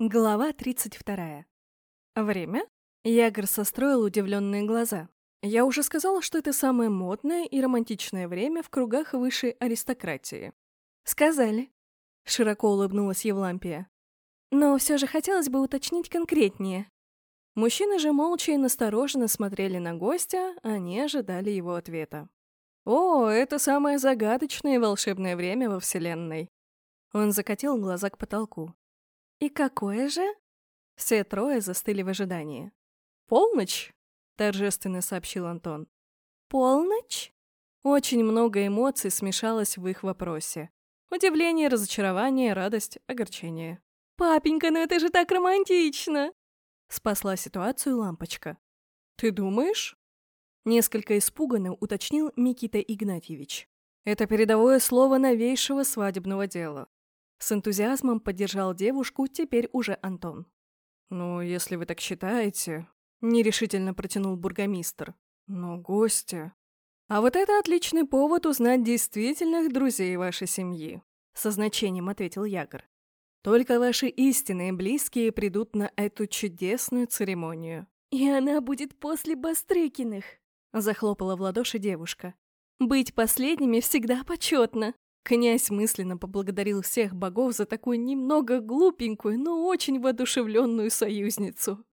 Глава 32. Время? Ягор состроил удивленные глаза. Я уже сказала, что это самое модное и романтичное время в кругах высшей аристократии. Сказали. Широко улыбнулась Евлампия. Но все же хотелось бы уточнить конкретнее. Мужчины же молча и настороженно смотрели на гостя, они ожидали его ответа. «О, это самое загадочное и волшебное время во Вселенной!» Он закатил глаза к потолку. «И какое же?» Все трое застыли в ожидании. «Полночь!» — торжественно сообщил Антон. «Полночь?» Очень много эмоций смешалось в их вопросе. Удивление, разочарование, радость, огорчение. «Папенька, ну это же так романтично!» Спасла ситуацию лампочка. «Ты думаешь?» Несколько испуганно уточнил Микита Игнатьевич. Это передовое слово новейшего свадебного дела. С энтузиазмом поддержал девушку теперь уже Антон. «Ну, если вы так считаете...» — нерешительно протянул бургомистр. «Но гости...» «А вот это отличный повод узнать действительных друзей вашей семьи», — со значением ответил Ягор. «Только ваши истинные близкие придут на эту чудесную церемонию». «И она будет после Бастрыкиных», — захлопала в ладоши девушка. «Быть последними всегда почетно». Князь мысленно поблагодарил всех богов за такую немного глупенькую, но очень воодушевленную союзницу.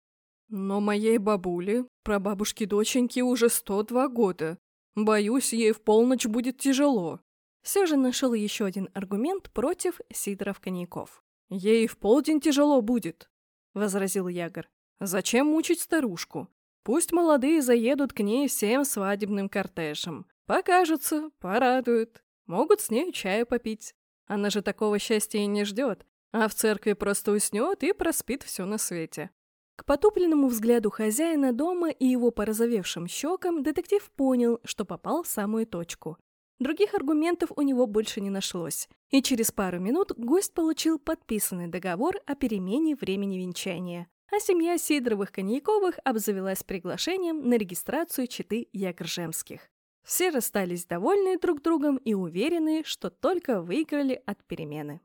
Но моей бабуле, прабабушке-доченьке, уже 102 года. Боюсь, ей в полночь будет тяжело. Все же нашел еще один аргумент против сидоров-коньяков. «Ей в полдень тяжело будет», — возразил Ягор. «Зачем мучить старушку? Пусть молодые заедут к ней всем свадебным кортежем. Покажутся, порадуют. Могут с ней чаю попить. Она же такого счастья и не ждет, а в церкви просто уснет и проспит все на свете. К потупленному взгляду хозяина дома и его порозовевшим щекам детектив понял, что попал в самую точку. Других аргументов у него больше не нашлось, и через пару минут гость получил подписанный договор о перемене времени венчания, а семья Сидоровых-Коньяковых обзавелась приглашением на регистрацию читы Якржемских. Все расстались довольные друг другом и уверенные, что только выиграли от перемены.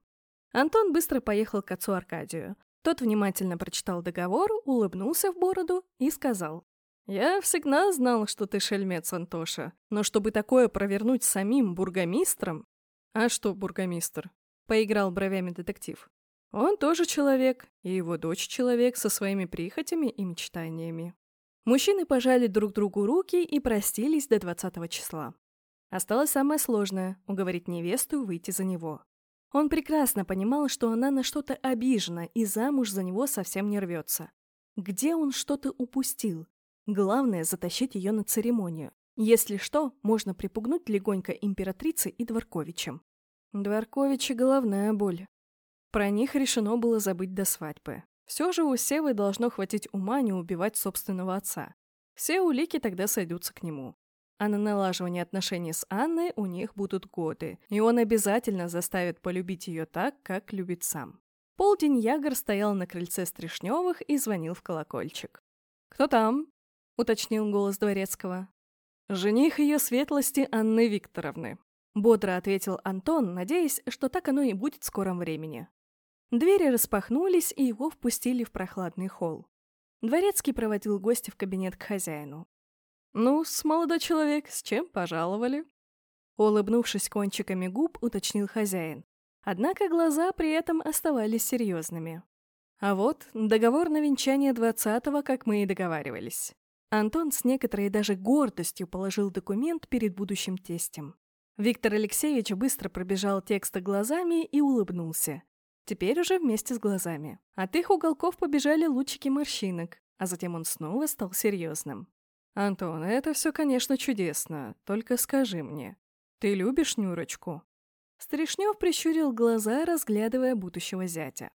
Антон быстро поехал к отцу Аркадию. Тот внимательно прочитал договор, улыбнулся в бороду и сказал. «Я всегда знал, что ты шельмец, Антоша, но чтобы такое провернуть самим бургомистром...» «А что бургомистр?» — поиграл бровями детектив. «Он тоже человек, и его дочь человек со своими прихотями и мечтаниями. Мужчины пожали друг другу руки и простились до 20 числа. Осталось самое сложное – уговорить невесту выйти за него. Он прекрасно понимал, что она на что-то обижена и замуж за него совсем не рвется. Где он что-то упустил? Главное – затащить ее на церемонию. Если что, можно припугнуть легонько императрице и Дворковичем. Дворковичи – головная боль. Про них решено было забыть до свадьбы. Все же у Севы должно хватить ума не убивать собственного отца. Все улики тогда сойдутся к нему. А на налаживание отношений с Анной у них будут годы, и он обязательно заставит полюбить ее так, как любит сам. Полдень Ягор стоял на крыльце Стришневых и звонил в колокольчик. «Кто там?» — уточнил голос Дворецкого. «Жених ее светлости Анны Викторовны», — бодро ответил Антон, надеясь, что так оно и будет в скором времени. Двери распахнулись, и его впустили в прохладный холл. Дворецкий проводил гостя в кабинет к хозяину. «Ну, с молодой человек, с чем пожаловали?» Улыбнувшись кончиками губ, уточнил хозяин. Однако глаза при этом оставались серьезными. А вот договор на венчание двадцатого, как мы и договаривались. Антон с некоторой даже гордостью положил документ перед будущим тестем. Виктор Алексеевич быстро пробежал текст глазами и улыбнулся. Теперь уже вместе с глазами. От их уголков побежали лучики морщинок, а затем он снова стал серьезным. «Антон, это все, конечно, чудесно, только скажи мне, ты любишь Нюрочку?» Стришнев прищурил глаза, разглядывая будущего зятя.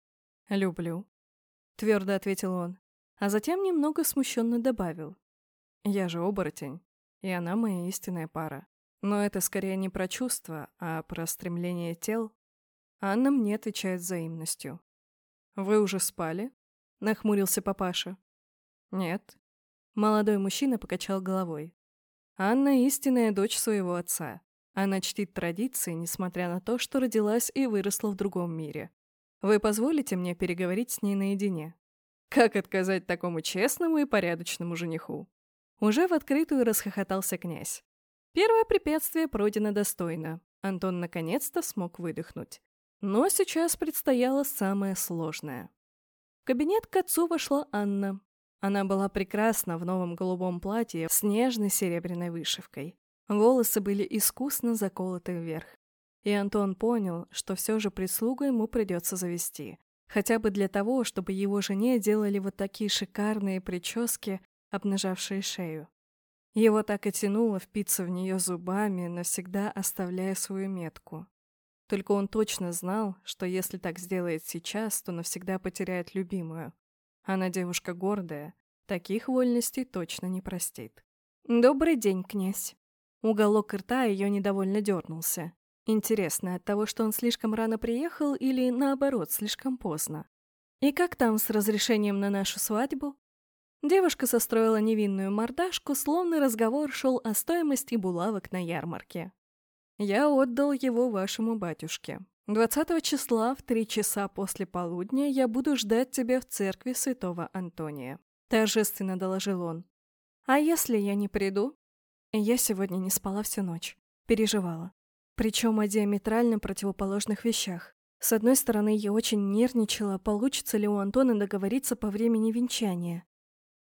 «Люблю», — твердо ответил он, а затем немного смущенно добавил. «Я же оборотень, и она моя истинная пара. Но это скорее не про чувства, а про стремление тел Анна мне отвечает взаимностью. «Вы уже спали?» — нахмурился папаша. «Нет». Молодой мужчина покачал головой. Анна — истинная дочь своего отца. Она чтит традиции, несмотря на то, что родилась и выросла в другом мире. Вы позволите мне переговорить с ней наедине? Как отказать такому честному и порядочному жениху? Уже в открытую расхохотался князь. Первое препятствие пройдено достойно. Антон наконец-то смог выдохнуть. Но сейчас предстояло самое сложное. В кабинет к отцу вошла Анна. Она была прекрасна в новом голубом платье с нежной серебряной вышивкой. Волосы были искусно заколоты вверх. И Антон понял, что все же прислугу ему придется завести. Хотя бы для того, чтобы его жене делали вот такие шикарные прически, обнажавшие шею. Его так и тянуло впиться в нее зубами, навсегда оставляя свою метку. Только он точно знал, что если так сделает сейчас, то навсегда потеряет любимую. Она девушка гордая, таких вольностей точно не простит. «Добрый день, князь!» Уголок рта ее недовольно дернулся. Интересно, от того, что он слишком рано приехал или, наоборот, слишком поздно? И как там с разрешением на нашу свадьбу? Девушка состроила невинную мордашку, словно разговор шел о стоимости булавок на ярмарке. «Я отдал его вашему батюшке. 20 числа в три часа после полудня я буду ждать тебя в церкви святого Антония», — торжественно доложил он. «А если я не приду?» Я сегодня не спала всю ночь. Переживала. Причем о диаметрально противоположных вещах. С одной стороны, я очень нервничала, получится ли у Антона договориться по времени венчания.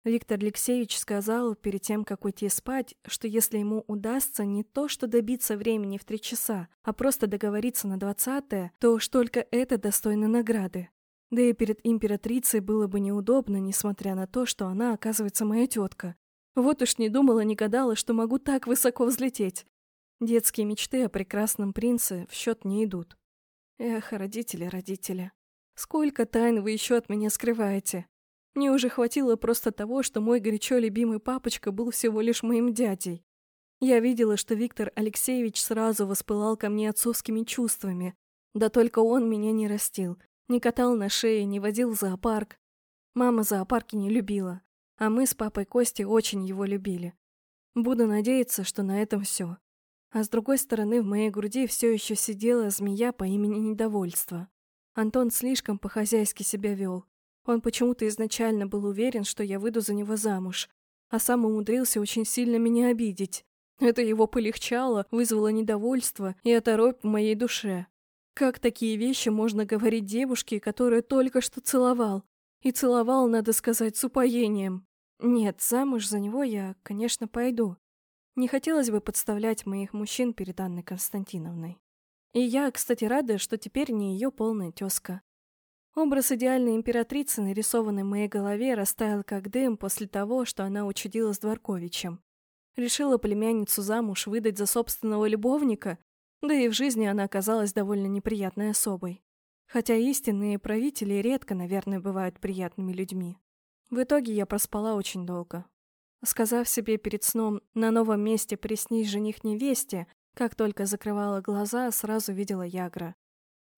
Виктор Алексеевич сказал перед тем, как уйти спать, что если ему удастся не то что добиться времени в три часа, а просто договориться на двадцатое, то уж только это достойно награды. Да и перед императрицей было бы неудобно, несмотря на то, что она, оказывается, моя тетка. Вот уж не думала, не гадала, что могу так высоко взлететь. Детские мечты о прекрасном принце в счет не идут. Эх, родители, родители. Сколько тайн вы еще от меня скрываете? Мне уже хватило просто того, что мой горячо любимый папочка был всего лишь моим дядей. Я видела, что Виктор Алексеевич сразу воспылал ко мне отцовскими чувствами. Да только он меня не растил, не катал на шее, не водил в зоопарк. Мама зоопарки не любила, а мы с папой Костей очень его любили. Буду надеяться, что на этом все. А с другой стороны, в моей груди все еще сидела змея по имени Недовольство. Антон слишком по-хозяйски себя вел. Он почему-то изначально был уверен, что я выйду за него замуж, а сам умудрился очень сильно меня обидеть. Это его полегчало, вызвало недовольство и оторопь в моей душе. Как такие вещи можно говорить девушке, которая только что целовал? И целовал, надо сказать, с упоением. Нет, замуж за него я, конечно, пойду. Не хотелось бы подставлять моих мужчин перед Анной Константиновной. И я, кстати, рада, что теперь не ее полная тезка. Образ идеальной императрицы, нарисованный в моей голове, растаял как дым после того, что она учудила с Дворковичем. Решила племянницу замуж выдать за собственного любовника, да и в жизни она оказалась довольно неприятной особой. Хотя истинные правители редко, наверное, бывают приятными людьми. В итоге я проспала очень долго. Сказав себе перед сном «на новом месте приснись жених невесте», как только закрывала глаза, сразу видела Ягра.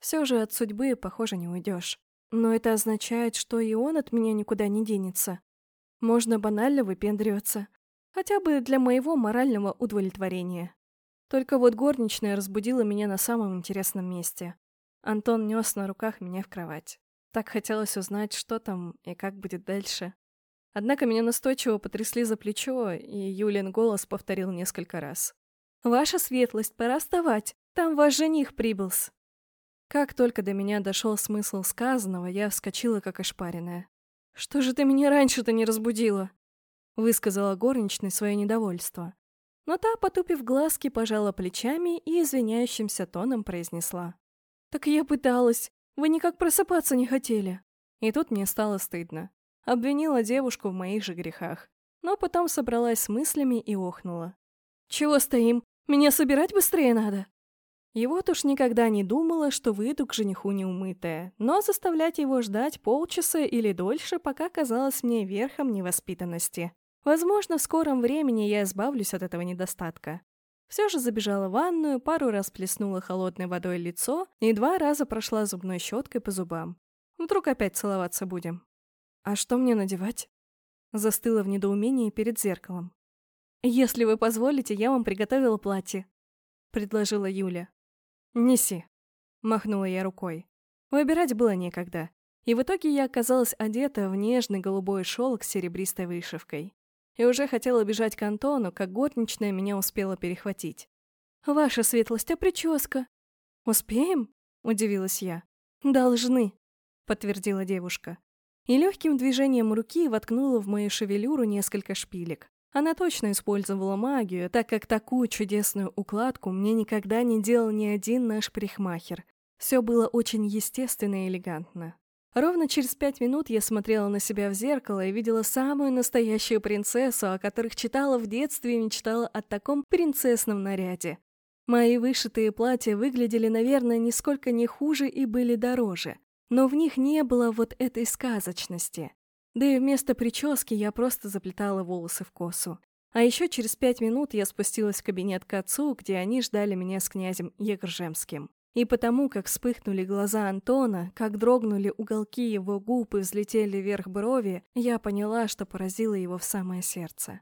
Все же от судьбы, похоже, не уйдешь. Но это означает, что и он от меня никуда не денется. Можно банально выпендриваться. Хотя бы для моего морального удовлетворения. Только вот горничная разбудила меня на самом интересном месте. Антон нес на руках меня в кровать. Так хотелось узнать, что там и как будет дальше. Однако меня настойчиво потрясли за плечо, и Юлин голос повторил несколько раз. «Ваша светлость, пора вставать. Там ваш жених прибылс». Как только до меня дошел смысл сказанного, я вскочила как ошпаренная. «Что же ты меня раньше-то не разбудила?» Высказала горничной свое недовольство. Но та, потупив глазки, пожала плечами и извиняющимся тоном произнесла. «Так я пыталась. Вы никак просыпаться не хотели». И тут мне стало стыдно. Обвинила девушку в моих же грехах. Но потом собралась с мыслями и охнула. «Чего стоим? Меня собирать быстрее надо!» И вот уж никогда не думала, что выйду к жениху неумытая, но заставлять его ждать полчаса или дольше пока казалось мне верхом невоспитанности. Возможно, в скором времени я избавлюсь от этого недостатка. Все же забежала в ванную, пару раз плеснула холодной водой лицо и два раза прошла зубной щеткой по зубам. Вдруг опять целоваться будем. А что мне надевать? Застыла в недоумении перед зеркалом. «Если вы позволите, я вам приготовила платье», — предложила Юля. «Неси», — махнула я рукой. Выбирать было некогда. И в итоге я оказалась одета в нежный голубой шелк с серебристой вышивкой. И уже хотела бежать к Антону, как горничная меня успела перехватить. «Ваша светлость, а прическа?» «Успеем?» — удивилась я. «Должны», — подтвердила девушка. И легким движением руки воткнула в мою шевелюру несколько шпилек. Она точно использовала магию, так как такую чудесную укладку мне никогда не делал ни один наш парикмахер. Все было очень естественно и элегантно. Ровно через пять минут я смотрела на себя в зеркало и видела самую настоящую принцессу, о которых читала в детстве и мечтала о таком принцессном наряде. Мои вышитые платья выглядели, наверное, нисколько не хуже и были дороже, но в них не было вот этой сказочности. Да и вместо прически я просто заплетала волосы в косу. А еще через пять минут я спустилась в кабинет к отцу, где они ждали меня с князем Егоржемским. И потому, как вспыхнули глаза Антона, как дрогнули уголки его губ и взлетели вверх брови, я поняла, что поразило его в самое сердце.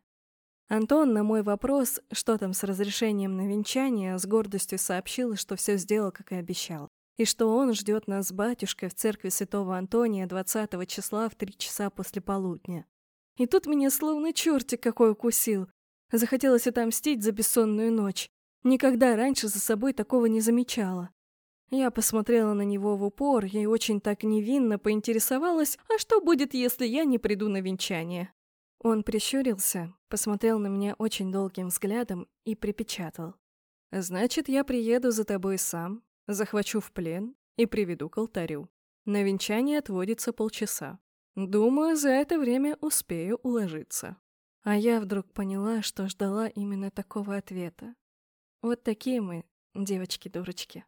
Антон на мой вопрос, что там с разрешением на венчание, с гордостью сообщил, что все сделал, как и обещал и что он ждет нас с батюшкой в церкви святого Антония 20 числа в три часа после полудня. И тут меня словно чертик какой укусил. Захотелось отомстить за бессонную ночь. Никогда раньше за собой такого не замечала. Я посмотрела на него в упор и очень так невинно поинтересовалась, а что будет, если я не приду на венчание? Он прищурился, посмотрел на меня очень долгим взглядом и припечатал. «Значит, я приеду за тобой сам, Захвачу в плен и приведу к алтарю. На венчание отводится полчаса. Думаю, за это время успею уложиться. А я вдруг поняла, что ждала именно такого ответа. Вот такие мы, девочки-дурочки.